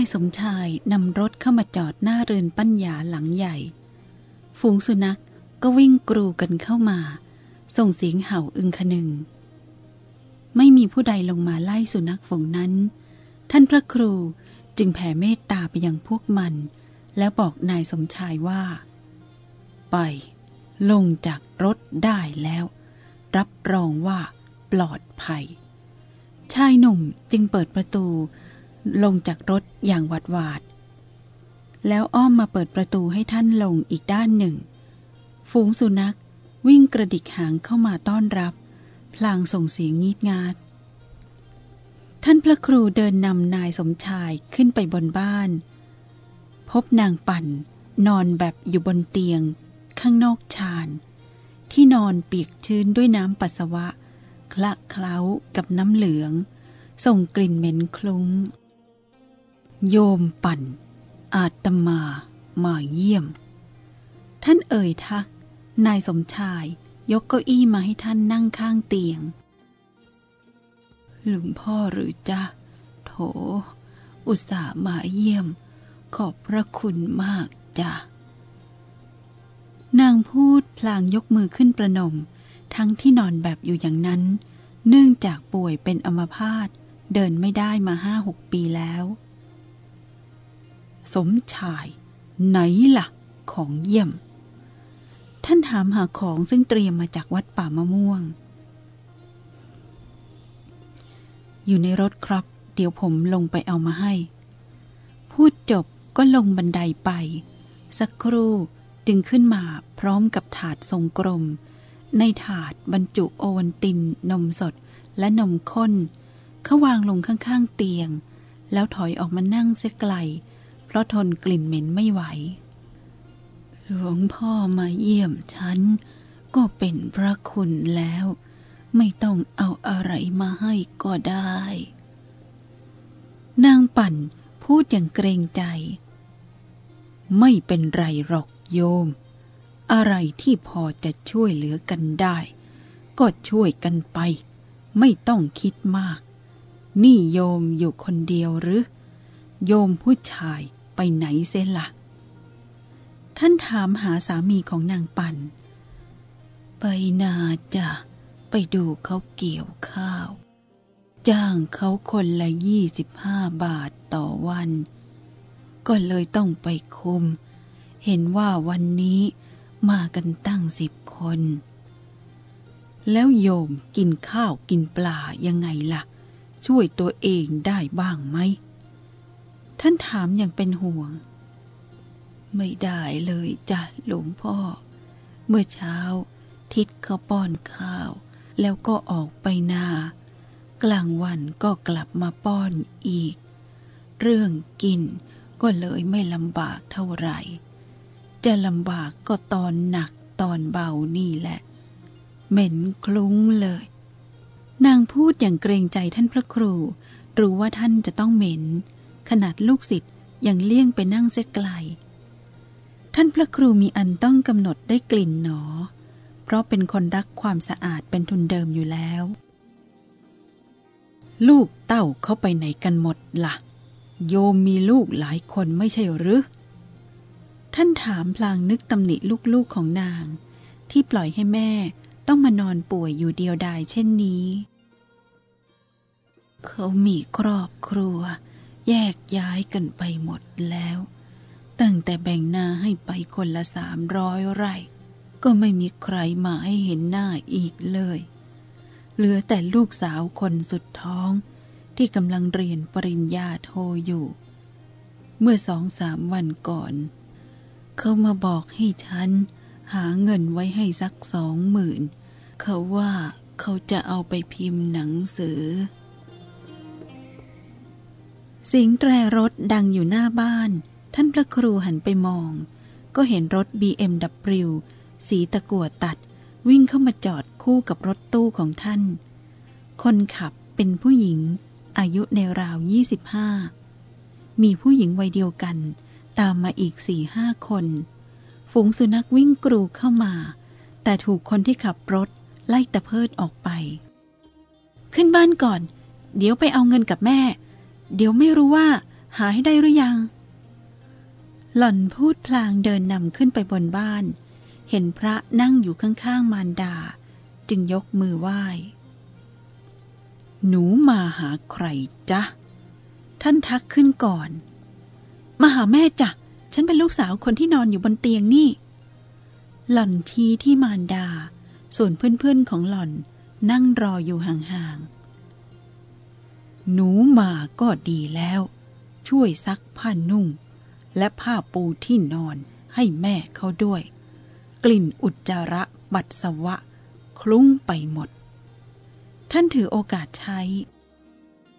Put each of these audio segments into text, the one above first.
ายสมชายนำรถเข้ามาจอดหน้าเรือนปัญญาหลังใหญ่ ฝูงสุนัขก็วิ่งกรูกันเข้ามา ส่งเสียงเห่าอึงคนึง ไม่มีผู้ใดลงมาไล่สุนัขฝูงนั้น ท่านพระครูจึงแผ่เมตตาไปยังพวกมัน แล้วบอกนายสมชายว่า ไป ลงจากรถได้แล้ว รับรองว่าปลอดภัย ชายหนุ่มจึงเปิดประตู ลงจากรถอย่างหวาดหวาด แล้วอ้อมมาเปิดประตูให้ท่านลงอีกด้านหนึ่ง ฝูงสุนัขวิ่งกระดิกหางเข้ามาต้อนรับ พลางส่งเสียงงีดงาด ท่านพระครูเดินนำนายสมชายขึ้นไปบนบ้าน พบนางปั่นนอนแบบอยู่บนเตียง ข้างนอกชาน ที่นอนเปียกชื้นด้วยน้ำปัสสาวะ คละเคล้ากับน้ำเหลือง ส่งกลิ่นเหม็นคลุ้ง โยมปั่น อาตมามาเยี่ยม ท่านเอ่ยทัก นายสมชายยกเก้าอี้มาให้ท่านนั่งข้างเตียง หลวงพ่อหรือจ๊ะ โถ อุตส่าห์มาเยี่ยม ขอบพระคุณมากจ้ะ นางพูดพลางยกมือขึ้นประนม ทั้งที่นอนแบบอยู่อย่างนั้น เนื่องจากป่วยเป็นอัมพาตเดินไม่ได้มาห้าหกปีแล้ว สมชายไหนล่ะ ของเยี่ยม ท่านถามหาของซึ่งเตรียมมาจากวัดป่ามะม่วง อยู่ในรถครับ เดี๋ยวผมลงไปเอามาให้ พูดจบก็ลงบันไดไป สักครู่จึงขึ้นมาพร้อมกับถาดทรงกลม ในถาดบรรจุโอวัลติน นมสดและนมข้นเขาวางลงข้างๆเตียง แล้วถอยออกมานั่งเสียไกล เพราะทนกลิ่นเหม็นไม่ไหว หลวงพ่อมาเยี่ยมฉัน ก็เป็นพระคุณแล้ว ไม่ต้องเอาอะไรมาให้ก็ได้ นางปั่นพูดอย่างเกรงใจ ไม่เป็นไรหรอกโยม อะไรที่พอจะช่วยเหลือกันได้ ก็ช่วยกันไป ไม่ต้องคิดมาก นี่โยมอยู่คนเดียวหรือ โยมผู้ชาย ไปไหนเสียละ่ะ ท่านถามหาสามีของนางปัน ไปนาจ้ะ ไปดูเขาเกี่ยวข้าว จ้างเขาคนละยี่สิบห้าบาทต่อวัน ก็เลยต้องไปคุม เห็นว่าวันนี้มากันตั้งสิบคน แล้วโยมกินข้าวกินปลายังไงล่ะ ช่วยตัวเองได้บ้างไหม ท่านถามอย่างเป็นห่วง ไม่ได้เลยจ้ะหลวงพ่อ เมื่อเช้า ทิศเขาป้อนข้าว แล้วก็ออกไปนา กลางวันก็กลับมาป้อนอีก เรื่องกินก็เลยไม่ลำบากเท่าไหร่ จะลำบากก็ตอนหนักตอนเบานี่แหละ เหม็นคลุ้งเลย นางพูดอย่างเกรงใจท่านพระครู รู้ว่าท่านจะต้องเหม็น ขนาดลูกศิษย์ยังเลี่ยงไปนั่งเสียไกล ท่านพระครูมีอันต้องกำหนดได้กลิ่นหนอ เพราะเป็นคนรักความสะอาดเป็นทุนเดิมอยู่แล้ว ลูกเต้าเข้าไปไหนกันหมดละ่ะ โยมมีลูกหลายคนไม่ใช่หรือ ท่านถามพลางนึกตำหนิลูกๆของนาง ที่ปล่อยให้แม่ต้องมานอนป่วยอยู่เดียวดายเช่นนี้ เขามีครอบครัว แยกย้ายกันไปหมดแล้ว ตั้งแต่แบ่งนาให้ไปคนละสามร้อยไร่ ก็ไม่มีใครมาให้เห็นหน้าอีกเลย เหลือแต่ลูกสาวคนสุดท้อง ที่กำลังเรียนปริญญาโทอยู่ เมื่อสองสามวันก่อน เขามาบอกให้ฉัน หาเงินไว้ให้สักสองหมื่น เขาว่าเขาจะเอาไปพิมพ์หนังสือ เสียงแตรรถดังอยู่หน้าบ้าน ท่านพระครูหันไปมอง ก็เห็นรถ BMW สีตะกั่วตัด วิ่งเข้ามาจอดคู่กับรถตู้ของท่าน คนขับเป็นผู้หญิง อายุในราว 25 มีผู้หญิงวัยเดียวกัน ตามมาอีกสี่ห้าคน ฝูงสุนัขวิ่งกรูเข้ามา แต่ถูกคนที่ขับรถไล่ตะเพิดออกไป ขึ้นบ้านก่อน เดี๋ยวไปเอาเงินกับแม่ เดี๋ยวไม่รู้ว่า หาให้ได้หรือยัง หล่อนพูดพลางเดินนำขึ้นไปบนบ้าน เห็นพระนั่งอยู่ข้างๆมารดา จึงยกมือไหว้ หนูมาหาใครจ๊ะ ท่านทักขึ้นก่อน มาหาแม่จ้ะ ฉันเป็นลูกสาวคนที่นอนอยู่บนเตียงนี่ หล่อนชี้ที่มารดา ส่วนเพื่อนๆของหล่อนนั่งรออยู่ห่างๆ หนูมาก็ดีแล้ว ช่วยซักผ้านุ่ง และผ้าปูที่นอนให้แม่เขาด้วย กลิ่นอุจจาระบัดสวะ คลุ้งไปหมด ท่านถือโอกาสใช้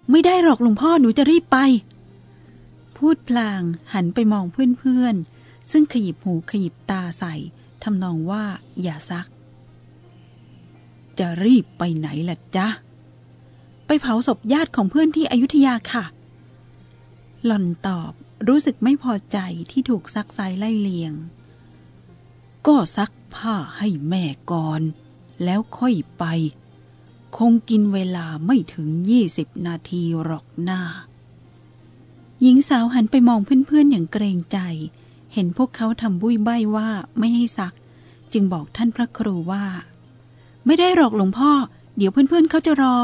ไม่ได้หรอกหลวงพ่อหนูจะรีบไป พูดพลางหันไปมองเพื่อนๆ ซึ่งขยิบหูขยิบตาใส่ทำนองว่าอย่าซัก จะรีบไปไหนล่ะจ๊ะ ไปเผาศพญาติของเพื่อนที่อยุธยาค่ะ หล่อนตอบรู้สึกไม่พอใจที่ถูกซักไซไล่เลียง ก็ซักผ้าให้แม่ก่อน แล้วค่อยไป คงกินเวลาไม่ถึงยี่สิบนาทีหรอกหน้า หญิงสาวหันไปมองเพื่อนๆอย่างเกรงใจ เห็นพวกเขาทำบุ้ยใบ้ว่าไม่ให้ซัก จึงบอกท่านพระครูว่า ไม่ได้หรอกหลวงพ่อ เดี๋ยวเพื่อนๆเขาจะรอ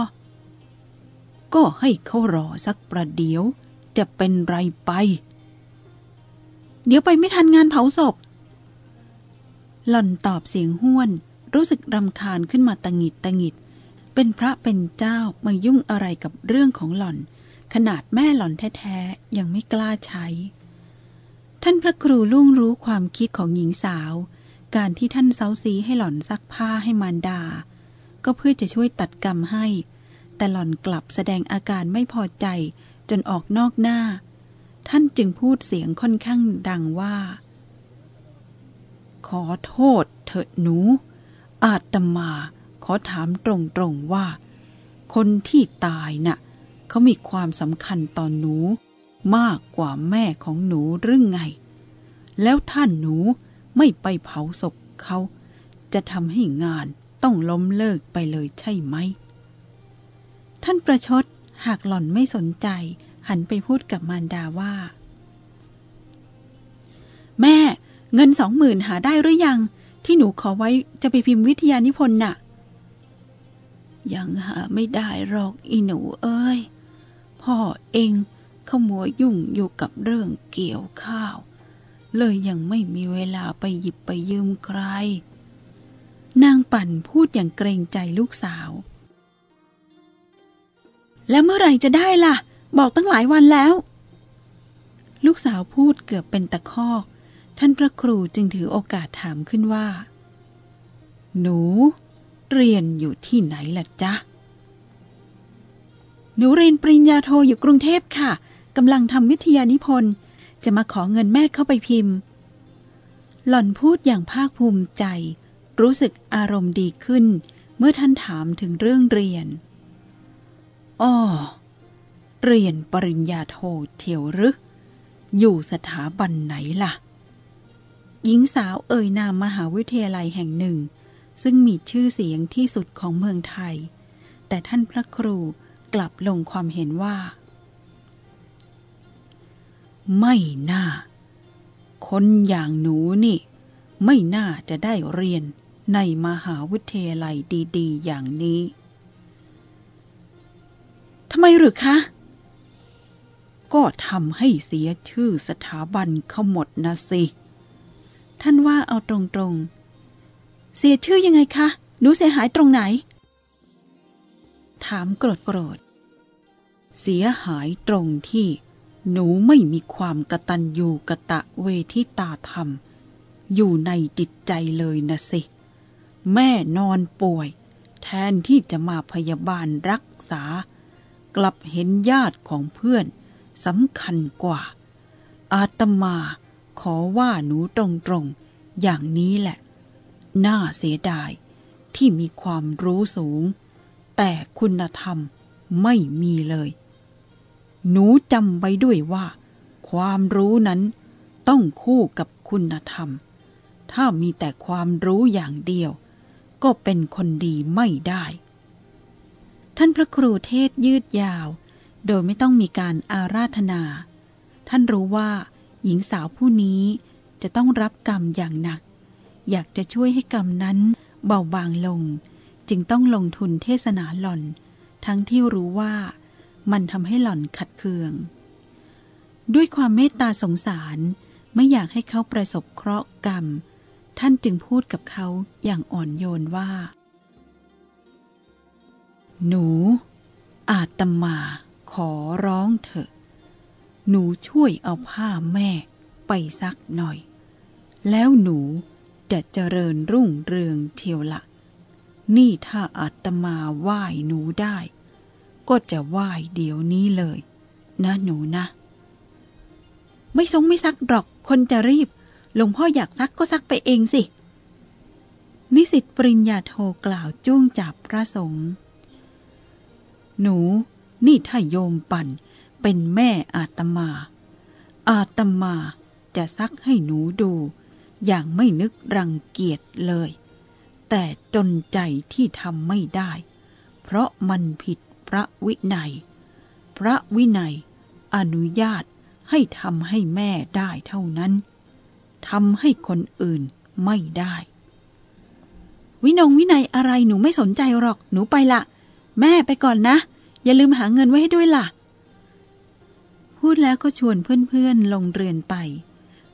ก็ให้เขารอสักประเดี๋ยว จะเป็นไรไป เดี๋ยวไปไม่ทันงานเผาศพ หล่อนตอบเสียงห้วน รู้สึกรำคาญขึ้นมาตังหิดตังหิด เป็นพระเป็นเจ้ามายุ่งอะไรกับเรื่องของหล่อน ขนาดแม่หล่อนแท้ๆ ยังไม่กล้าใช้ ท่านพระครูลุ่งรู้ความคิดของหญิงสาว การที่ท่านเซาซีให้หล่อนซักผ้าให้มารดา ก็เพื่อจะช่วยตัดกรรมให้ แต่หล่อนกลับแสดงอาการไม่พอใจ จนออกนอกหน้า ท่านจึงพูดเสียงค่อนข้างดังว่า ขอโทษเถิดหนู อาตมาขอถามตรงๆว่า คนที่ตายน่ะ เขามีความสำคัญต่อนหนู มากกว่าแม่ของหนูหรือไง แล้วท่านหนูไม่ไปเผาศพเขา จะทำให้งานต้องล้มเลิกไปเลยใช่ไหม ท่านประชดหากหล่อนไม่สนใจ หันไปพูดกับมารดาว่า แม่เงินสองหมื่นหาได้หรือยัง ที่หนูขอไว้จะไปพิมพ์วิทยานิพนธ์น่ะ ยังหาไม่ได้หรอกอีหนูเอ้ย พ่อเองขโมยยุ่งอยู่กับเรื่องเกี่ยวข้าว เลยยังไม่มีเวลาไปหยิบไปยืมใคร นางปั่นพูดอย่างเกรงใจลูกสาว แล้วเมื่อไหร่จะได้ล่ะ บอกตั้งหลายวันแล้ว ลูกสาวพูดเกือบเป็นตะคอก ท่านพระครูจึงถือโอกาสถามขึ้นว่า หนู เรียนอยู่ที่ไหนล่ะจ๊ะ หนูเรียนปริญญาโทอยู่กรุงเทพค่ะกำลังทำวิทยานิพนธ์ จะมาขอเงินแม่เข้าไปพิมพ์ หล่อนพูดอย่างภาคภูมิใจ รู้สึกอารมณ์ดีขึ้น เมื่อท่านถามถึงเรื่องเรียน อ้อ เรียนปริญญาโทเทียวหรือ อยู่สถาบันไหนล่ะ หญิงสาวเอ่ยนามมหาวิทยาลัยแห่งหนึ่ง ซึ่งมีชื่อเสียงที่สุดของเมืองไทย แต่ท่านพระครูกลับลงความเห็นว่า ไม่น่า คนอย่างหนูนี่ ไม่น่าจะได้เรียนในมหาวิทยาลัยดี ๆ อย่างนี้ ทำไมหรือคะ ก็ทำให้เสียชื่อสถาบันเขาหมดนะสิ ท่านว่าเอาตรงๆ เสียชื่อยังไงคะหนูเสียหายตรงไหน ถามโกรธโกรธ เสียหายตรงที่หนูไม่มีความกตัญญูกะตะเวทิตาธรรม อยู่ในจิตใจเลยนะสิ แม่นอนป่วย แทนที่จะมาพยาบาลรักษา กลับเห็นญาติของเพื่อนสำคัญกว่า อาตมาขอว่าหนูตรงๆ อย่างนี้แหละ น่าเสียดายที่มีความรู้สูง แต่คุณธรรมไม่มีเลย หนูจำไว้ด้วยว่า ความรู้นั้นต้องคู่กับคุณธรรม ถ้ามีแต่ความรู้อย่างเดียว ก็เป็นคนดีไม่ได้ ท่านพระครูเทศยืดยาว โดยไม่ต้องมีการอาราธนา ท่านรู้ว่า หญิงสาวผู้นี้จะต้องรับกรรมอย่างหนัก อยากจะช่วยให้กรรมนั้นเบาบางลง จึงต้องลงทุนเทศนาหล่อน ทั้งที่รู้ว่า มันทำให้หล่อนขัดเคือง ด้วยความเมตตาสงสารไม่อยากให้เขาประสบเคราะห์กรรม ท่านจึงพูดกับเขาอย่างอ่อนโยนว่า หนู อาตมาขอร้องเถอะ หนูช่วยเอาผ้าแม่ไปซักหน่อย แล้วหนูจะเจริญรุ่งเรืองเทียวละ นี่ถ้าอาตมาไหว้หนูได้ ก็จะไหว้เดี๋ยวนี้เลย นะหนูนะ ไม่ทรงไม่ซักหรอกคนจะรีบ หลวงพ่ออยากซักก็ซักไปเองสิ นิสิตปริญญาโทกล่าวจ้วงจับพระสงฆ์ หนู นี่ถ้าโยมปั่น เป็นแม่อาตมา อาตมาจะซักให้หนูดู อย่างไม่นึกรังเกียจเลย แต่จนใจที่ทำไม่ได้ เพราะมันผิดพระวินัย พระวินัย อนุญาตให้ทำให้แม่ได้เท่านั้นทำให้คนอื่นไม่ได้ วินงวินัยอะไรหนูไม่สนใจหรอก หนูไปละ แม่ไปก่อนนะ อย่าลืมหาเงินไว้ให้ด้วยล่ะ พูดแล้วก็ชวนเพื่อนๆลงเรือนไป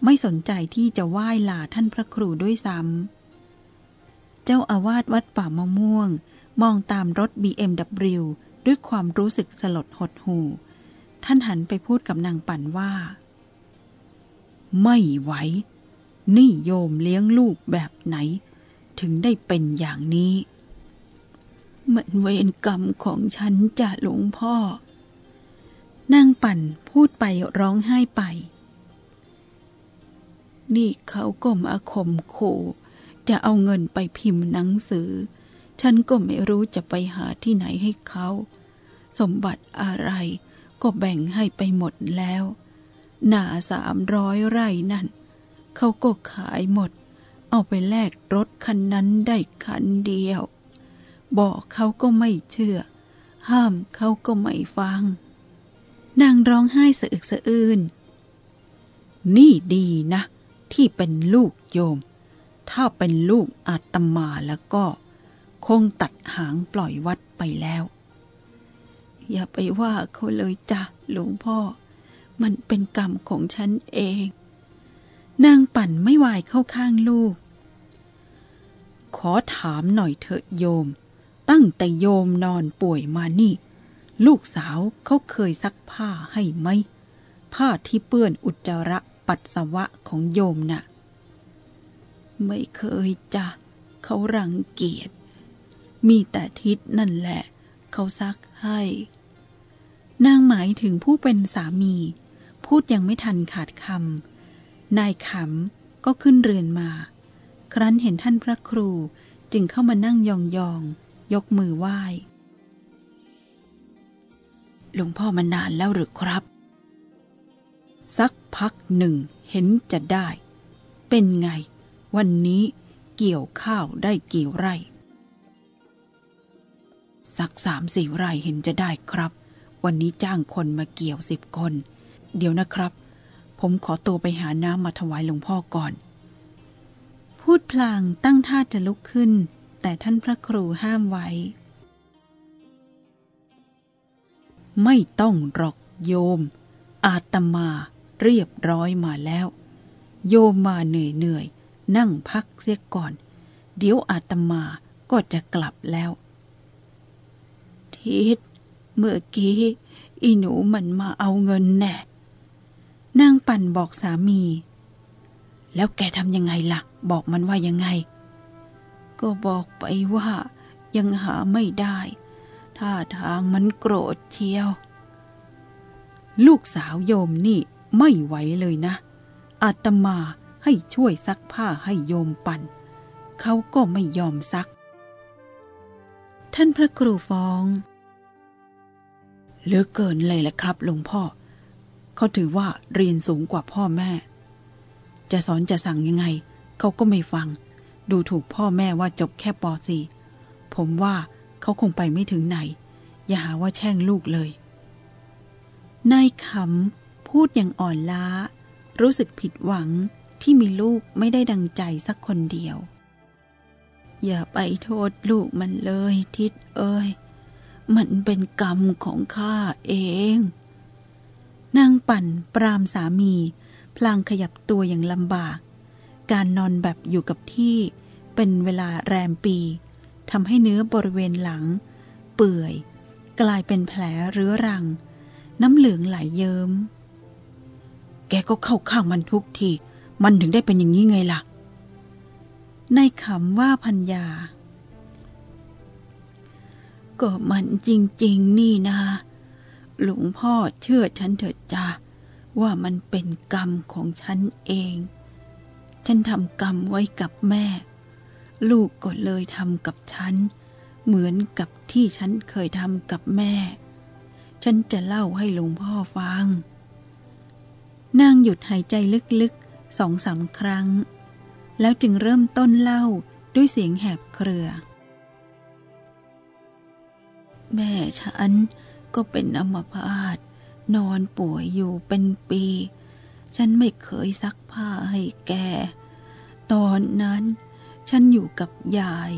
ไม่สนใจที่จะไหว้ลาท่านพระครูด้วยซ้ำ เจ้าอาวาสวัดป่ามะม่วง มองตามรถ BMW ด้วยความรู้สึกสลดหดหู่ ท่านหันไปพูดกับนางปั่นว่า ไม่ไหว นี่โยมเลี้ยงลูกแบบไหน ถึงได้เป็นอย่างนี้ มันเวรกรรมของฉันจะหลวงพ่อนางปั่นพูดไปร้องไห้ไป นี่เขาก็มาข่มขู่จะเอาเงินไปพิมพ์หนังสือ ฉันก็ไม่รู้จะไปหาที่ไหนให้เขา สมบัติอะไรก็แบ่งให้ไปหมดแล้ว หนาสามร้อยไร่นั่น เขาก็ขายหมด เอาไปแลกรถคันนั้นได้คันเดียว บอกเขาก็ไม่เชื่อ ห้ามเขาก็ไม่ฟัง นางร้องไห้สะอึกสะอื้นนี่ดีนะ ที่เป็นลูกโยม ถ้าเป็นลูกอาตมาแล้วก็ คงตัดหางปล่อยวัดไปแล้ว อย่าไปว่าเขาเลยจ้ะหลวงพ่อ มันเป็นกรรมของฉันเอง นางปั่นไม่วายเข้าข้างลูก ขอถามหน่อยเถอะโยม ตั้งแต่โยมนอนป่วยมานี่ ลูกสาวเขาเคยซักผ้าให้ไหม ผ้าที่เปื้อนอุจจาระปัสสาวะของโยมน่ะ ไม่เคยจ้ะเขารังเกียจ มีแต่ทิศนั่นแหละ เขาซักให้ นางหมายถึงผู้เป็นสามี พูดยังไม่ทันขาดคำนายขำก็ขึ้นเรือนมา ครั้นเห็นท่านพระครูจึงเข้ามานั่งยองๆ ยกมือไหว้ หลวงพ่อมานานแล้วหรือครับ สักพักหนึ่งเห็นจะได้ เป็นไง วันนี้เกี่ยวข้าวได้กี่ไร่ สักสามสี่ไร่เห็นจะได้ครับ วันนี้จ้างคนมาเกี่ยวสิบคน เดี๋ยวนะครับ ผมขอตัวไปหาน้ำมาถวายหลวงพ่อก่อน พูดพลางตั้งท่าจะลุกขึ้น แต่ท่านพระครูห้ามไว้ ไม่ต้องหรอกโยม อาตมาเรียบร้อยมาแล้ว โยมมาเหนื่อยเหนื่อยนั่งพักเสียก่อน เดี๋ยวอาตมาก็จะกลับแล้ว ทิศเมื่อกี้อีหนูมันมาเอาเงินแน่นางปั่นบอกสามี แล้วแกทำยังไงล่ะ บอกมันว่ายังไง ก็บอกไปว่ายังหาไม่ได้ ท่าทางมันโกรธเชียว ลูกสาวโยมนี่ไม่ไหวเลยนะ อาตมาให้ช่วยซักผ้าให้โยมปัน่นเขาก็ไม่ยอมซัก ท่านพระครูฟ้องเหลือเกินเลยแหละครับหลวงพ่อ เขาถือว่าเรียนสูงกว่าพ่อแม่ จะสอนจะสั่งยังไง เขาก็ไม่ฟัง ดูถูกพ่อแม่ว่าจบแค่ป .4 ผมว่าเขาคงไปไม่ถึงไหน อย่าหาว่าแช่งลูกเลย นายขำพูดอย่างอ่อนล้า รู้สึกผิดหวังที่มีลูกไม่ได้ดังใจสักคนเดียว อย่าไปโทษลูกมันเลยทิดเอ้ย มันเป็นกรรมของข้าเอง นางปั่นปรามสามี พลางขยับตัวอย่างลำบาก การนอนแบบอยู่กับที่เป็นเวลาแรมปีทำให้เนื้อบริเวณหลัง เปื่อย กลายเป็นแผลเรื้อรัง น้ำเหลืองไหลยเยิม้ม แกก็เข้าข้างมันทุกที มันถึงได้เป็นอย่างนี้ไงล่ะ ในคำว่าพัญญา ก็มันจริง ๆ นี่นะหลวงพ่อเชื่อฉันเถิดจ้าว่ามันเป็นกรรมของฉันเอง ฉันทำกรรมไว้กับแม่ ลูกก็เลยทำกับฉัน เหมือนกับที่ฉันเคยทำกับแม่ ฉันจะเล่าให้หลวงพ่อฟัง นางหยุดหายใจลึกๆสองสามครั้ง แล้วจึงเริ่มต้นเล่าด้วยเสียงแหบเครือ แม่ฉันก็เป็นอัมพาตนอนป่วยอยู่เป็นปี ฉันไม่เคยซักผ้าให้แก ตอนนั้นฉันอยู่กับยาย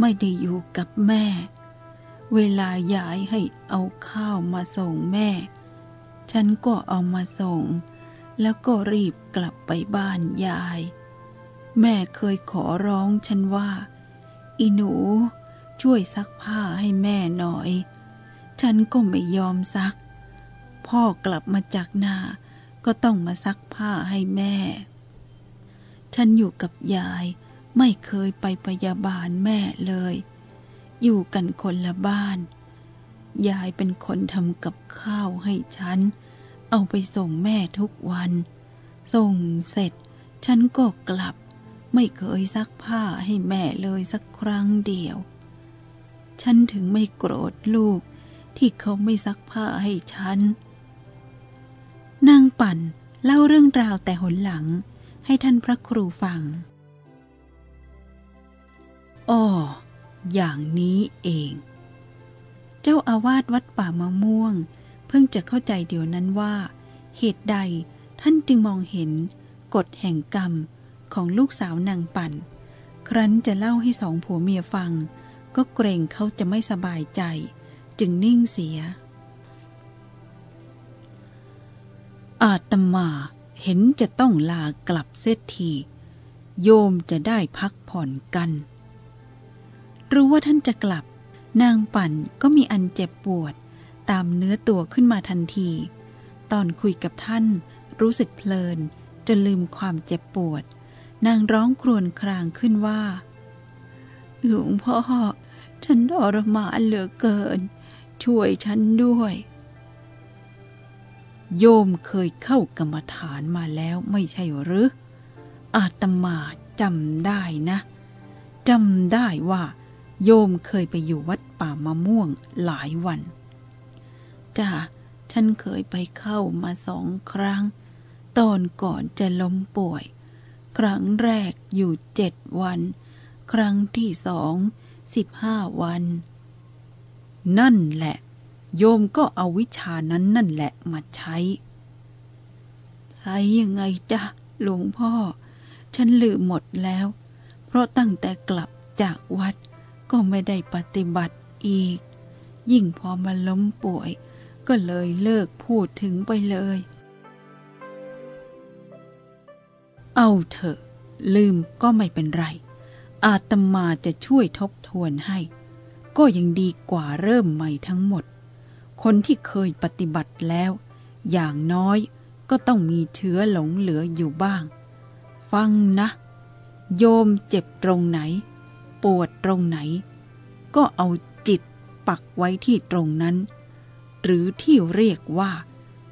ไม่ได้อยู่กับแม่ เวลายายให้เอาข้าวมาส่งแม่ ฉันก็เอามาส่ง แล้วก็รีบกลับไปบ้านยาย แม่เคยขอร้องฉันว่า อีหนูช่วยซักผ้าให้แม่หน่อย ฉันก็ไม่ยอมซัก พ่อกลับมาจากนา ก็ต้องมาซักผ้าให้แม่ ฉันอยู่กับยายไม่เคยไปพยาบาลแม่เลย อยู่กันคนละบ้าน ยายเป็นคนทำกับข้าวให้ฉัน เอาไปส่งแม่ทุกวัน ส่งเสร็จ ฉันก็กลับ ไม่เคยซักผ้าให้แม่เลยสักครั้งเดียว ฉันถึงไม่โกรธลูกที่เขาไม่ซักผ้าให้ฉัน นางปั่นเล่าเรื่องราวแต่หนหลังให้ท่านพระครูฟัง อ้อ อย่างนี้เอง เจ้าอาวาสวัดป่ามะม่วง เพิ่งจะเข้าใจเดี๋ยวนั้นว่า เหตุใดท่านจึงมองเห็นกฎแห่งกรรมของลูกสาวนางปั่น ครั้นจะเล่าให้สองผัวเมียฟัง ก็เกรงเขาจะไม่สบายใจ จึงนิ่งเสีย อาตมาเห็นจะต้องลากลับเสียที โยมจะได้พักผ่อนกัน รู้ว่าท่านจะกลับ นางปั่นก็มีอันเจ็บปวด ตามเนื้อตัวขึ้นมาทันที ตอนคุยกับท่านรู้สึกเพลิน จนลืมความเจ็บปวด นางร้องครวญครางขึ้นว่า หลวงพ่อ ฉันทรมานเหลือเกิน ช่วยฉันด้วย โยมเคยเข้ากรรมฐานมาแล้วไม่ใช่หรือ อาตมาจำได้นะจำได้ว่า โยมเคยไปอยู่วัดป่ามะม่วงหลายวัน จ้าฉันเคยไปเข้ามาสองครั้ง ตอนก่อนจะล้มป่วย ครั้งแรกอยู่เจ็ดวัน ครั้งที่สองสิบห้าวัน นั่นแหละ โยมก็เอาวิชานั้นนั่นแหละมาใช้ ใช้ยังไงจ้ะหลวงพ่อ ฉันลืมหมดแล้ว เพราะตั้งแต่กลับจากวัดก็ไม่ได้ปฏิบัติอีก ยิ่งพอมาล้มป่วย ก็เลยเลิกพูดถึงไปเลย เอาเถอะ ลืมก็ไม่เป็นไร อาตมาจะช่วยทบทวนให้ ก็ยังดีกว่าเริ่มใหม่ทั้งหมด คนที่เคยปฏิบัติแล้ว อย่างน้อยก็ต้องมีเชื้อหลงเหลืออยู่บ้าง ฟังนะ โยมเจ็บตรงไหน ปวดตรงไหน ก็เอาจิตปักไว้ที่ตรงนั้น หรือที่เรียกว่า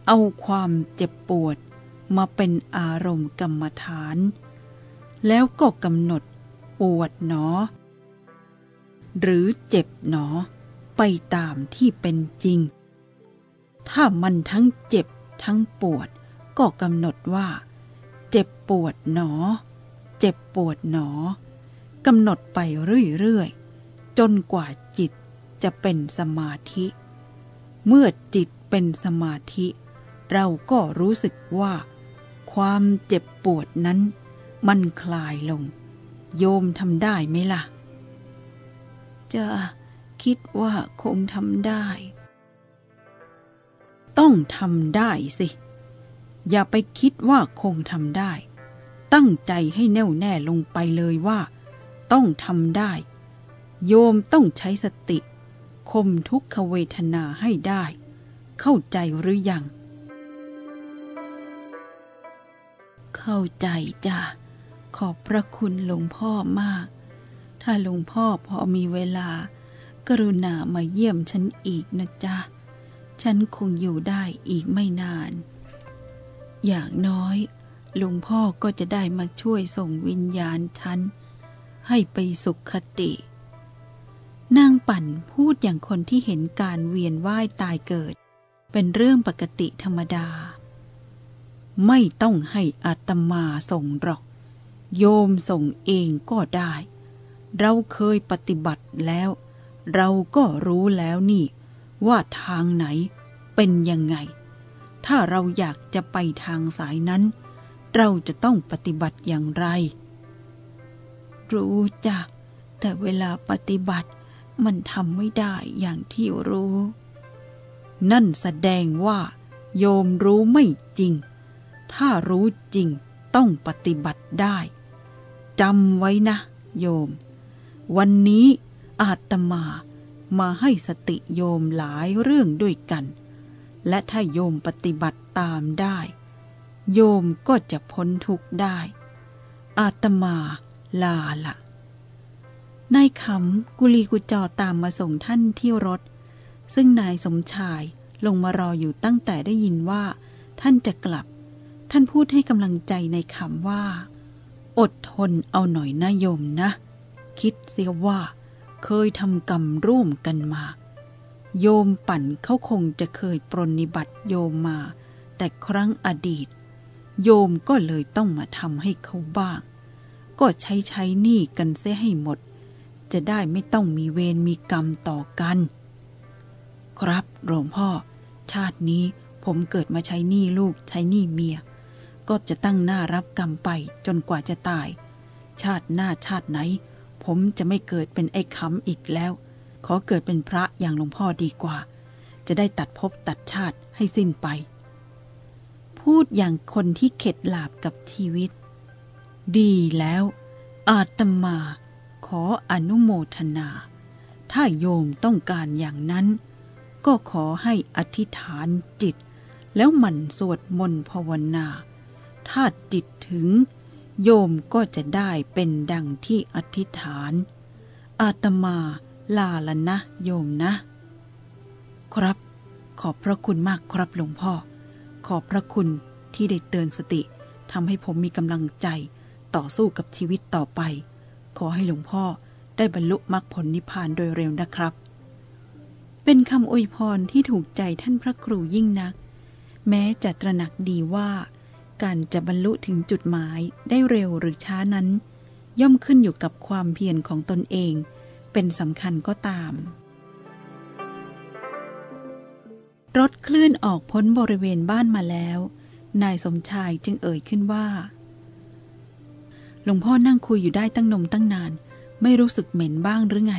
เอาความเจ็บปวดมาเป็นอารมณ์กรรมฐาน แล้วก็กำหนดปวดหนอ หรือเจ็บหนอ ไปตามที่เป็นจริง ถ้ามันทั้งเจ็บทั้งปวด ก็กำหนดว่า เจ็บปวดหนอ เจ็บปวดหนอกำหนดไปเรื่อยๆ จนกว่าจิตจะเป็นสมาธิ เมื่อจิตเป็นสมาธิ เราก็รู้สึกว่า ความเจ็บปวดนั้น มันคลายลง โยมทำได้ไหมล่ะ จะ คิดว่าคงทำได้ ต้องทำได้สิ อย่าไปคิดว่าคงทำได้ ตั้งใจให้แน่วแน่ลงไปเลยว่า ต้องทำได้ โยมต้องใช้สติคมทุกขเวทนาให้ได้ เข้าใจหรือยัง เข้าใจจ้ะขอบพระคุณหลวงพ่อมาก ถ้าหลวงพ่อพอมีเวลา กรุณามาเยี่ยมฉันอีกนะจ๊ะ ฉันคงอยู่ได้อีกไม่นาน อย่างน้อยหลวงพ่อก็จะได้มาช่วยส่งวิญญาณฉัน ให้ไปสุขคติ นางปั่นพูดอย่างคนที่เห็นการเวียนว่ายตายเกิด เป็นเรื่องปกติธรรมดา ไม่ต้องให้อาตมาส่งหรอก โยมส่งเองก็ได้ เราเคยปฏิบัติแล้ว เราก็รู้แล้วนี่ ว่าทางไหนเป็นยังไง ถ้าเราอยากจะไปทางสายนั้น เราจะต้องปฏิบัติอย่างไร รู้จ้ะแต่เวลาปฏิบัติมันทำไม่ได้อย่างที่รู้ นั่นแสดงว่า โยมรู้ไม่จริง ถ้ารู้จริงต้องปฏิบัติได้จำไว้นะ โยม วันนี้ อาตมามาให้สติโยมหลายเรื่องด้วยกัน และถ้าโยมปฏิบัติตามได้ โยมก็จะพ้นทุกข์ได้ อาตมาลาละนายขำกุลีกุจอตามมาส่งท่านที่รถ ซึ่งนายสมชายลงมารออยู่ตั้งแต่ได้ยินว่า ท่านจะกลับ ท่านพูดให้กำลังใจในคำว่า อดทนเอาหน่อยนะโยมนะ คิดเสียว่า เคยทำกรรมร่วมกันมา โยมปั่นเขาคงจะเคยปรนนิบัติโยมมา แต่ครั้งอดีต โยมก็เลยต้องมาทำให้เขาบ้าง ก็ใช้ใช้หนี้กันเสียให้หมด จะได้ไม่ต้องมีเวรมีกรรมต่อกัน ครับหลวงพ่อ ชาตินี้ผมเกิดมาใช้หนี้ลูกใช้หนี้เมีย ก็จะตั้งหน้ารับกรรมไปจนกว่าจะตาย ชาติหน้าชาติไหน ผมจะไม่เกิดเป็นไอ้คำอีกแล้ว ขอเกิดเป็นพระอย่างหลวงพ่อดีกว่า จะได้ตัดภพตัดชาติให้สิ้นไป พูดอย่างคนที่เข็ดหลาบกับชีวิต ดีแล้ว อาตมาขออนุโมทนา ถ้าโยมต้องการอย่างนั้น ก็ขอให้อธิษฐานจิต แล้วหมั่นสวดมนต์ภาวนา ถ้าจิตถึง โยมก็จะได้เป็นดังที่อธิษฐาน อาตมาลาละนะโยมนะ ครับ ขอบพระคุณมากครับหลวงพ่อ ขอบพระคุณที่ได้เตือนสติทำให้ผมมีกำลังใจต่อสู้กับชีวิตต่อไป ขอให้หลวงพ่อได้บรรลุมรรคผลนิพพานโดยเร็วนะครับ เป็นคำอวยพรที่ถูกใจท่านพระครูยิ่งนัก แม้จะตระหนักดีว่า การจะบรรลุถึงจุดหมายได้เร็วหรือช้านั้น ย่อมขึ้นอยู่กับความเพียรของตนเอง เป็นสำคัญก็ตาม รถเคลื่อนออกพ้นบริเวณบ้านมาแล้ว นายสมชายจึงเอ่ยขึ้นว่า หลวงพ่อนั่งคุยอยู่ได้ตั้งนมตั้งนาน ไม่รู้สึกเหม็นบ้างหรือไง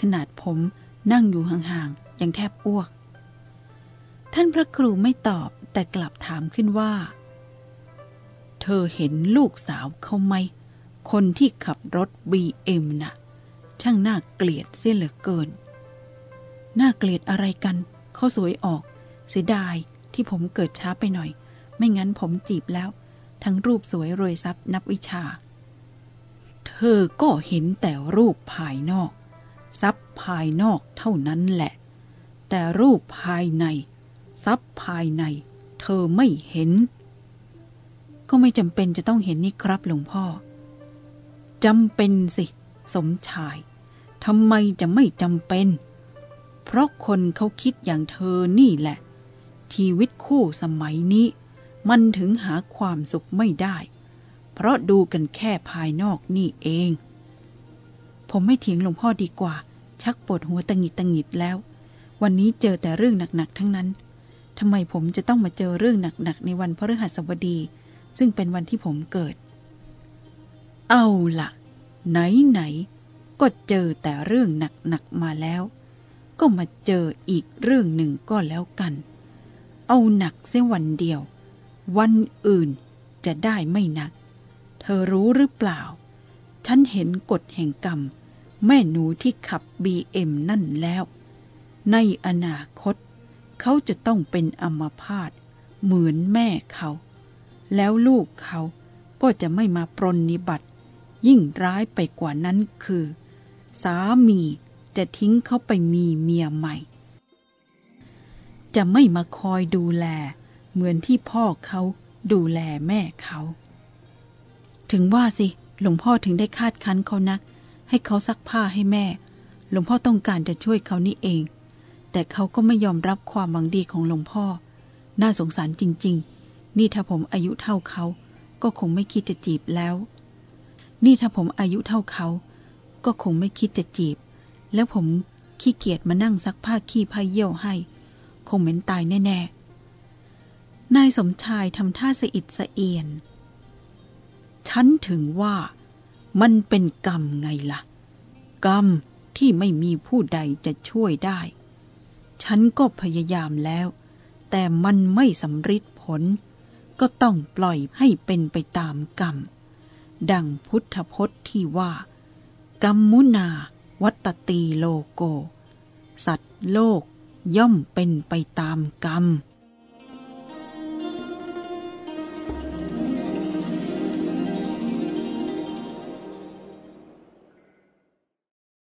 ขนาดผมนั่งอยู่ห่างๆยังแทบอ้วก ท่านพระครูไม่ตอบแต่กลับถามขึ้นว่า เธอเห็นลูกสาวเขาไหม คนที่ขับรถบีเอ็มน่ะ ช่างน่าเกลียดเสียเหลือเกิน น่าเกลียดอะไรกันเขาสวยออก เสียดายที่ผมเกิดช้าไปหน่อย ไม่งั้นผมจีบแล้ว ทั้งรูปสวยรวยทรัพย์นับวิชา เธอก็เห็นแต่รูปภายนอก ทรัพย์ภายนอกเท่านั้นแหละ แต่รูปภายใน ทรัพย์ภายใน เธอไม่เห็น ก็ไม่จำเป็นจะต้องเห็นนี่ครับหลวงพ่อจำเป็นสิ สมชายทำไมจะไม่จำเป็น เพราะคนเขาคิดอย่างเธอนี่แหละ ชีวิตคู่สมัยนี้ มันถึงหาความสุขไม่ได้ เพราะดูกันแค่ภายนอกนี่เอง ผมไม่เถียงหลวงพ่อดีกว่า ชักปวดหัวตังหิดตังหิดแล้ว วันนี้เจอแต่เรื่องหนักๆทั้งนั้นทำไมผมจะต้องมาเจอเรื่องหนักๆในวันพฤหัสบดี ซึ่งเป็นวันที่ผมเกิด เอาละไหนไหนๆก็เจอแต่เรื่องหนักๆมาแล้ว ก็มาเจออีกเรื่องหนึ่งก็แล้วกัน เอาหนักเสียวันเดียว วันอื่นจะได้ไม่หนัก เธอรู้หรือเปล่า ฉันเห็นกฎแห่งกรรม แม่หนูที่ขับบีเอ็มนั่นแล้ว ในอนาคต เขาจะต้องเป็นอัมพาตเหมือนแม่เขา แล้วลูกเขาก็จะไม่มาปรนนิบัติ ยิ่งร้ายไปกว่านั้นคือ สามีจะทิ้งเขาไปมีเมียใหม่ จะไม่มาคอยดูแล เหมือนที่พ่อเขาดูแลแม่เขา ถึงว่าสิหลวงพ่อถึงได้คาดคั้นเขานัก ให้เขาซักผ้าให้แม่ หลวงพ่อต้องการจะช่วยเขานี่เอง แต่เขาก็ไม่ยอมรับความหวังดีของหลวงพ่อ น่าสงสารจริง ๆ นี่ถ้าผมอายุเท่าเขา ก็คงไม่คิดจะจีบแล้ว นี่ถ้าผมอายุเท่าเขา ก็คงไม่คิดจะจีบ แล้วผมขี้เกียจมานั่งซักผ้าขี้ผ้าเยี่ยวให้ คงเหม็นตายแน่ๆ นายสมชายทำท่าสะอิดสะเอียน ฉันถึงว่ามันเป็นกรรมไงล่ะ กรรมที่ไม่มีผู้ใดจะช่วยได้ ฉันก็พยายามแล้ว แต่มันไม่สำฤทธิ์ผล ก็ต้องปล่อยให้เป็นไปตามกรรม ดังพุทธพจน์ที่ว่า กรรมุนา วัตตีโลโก สัตว์โลกย่อมเป็นไปตามกรรม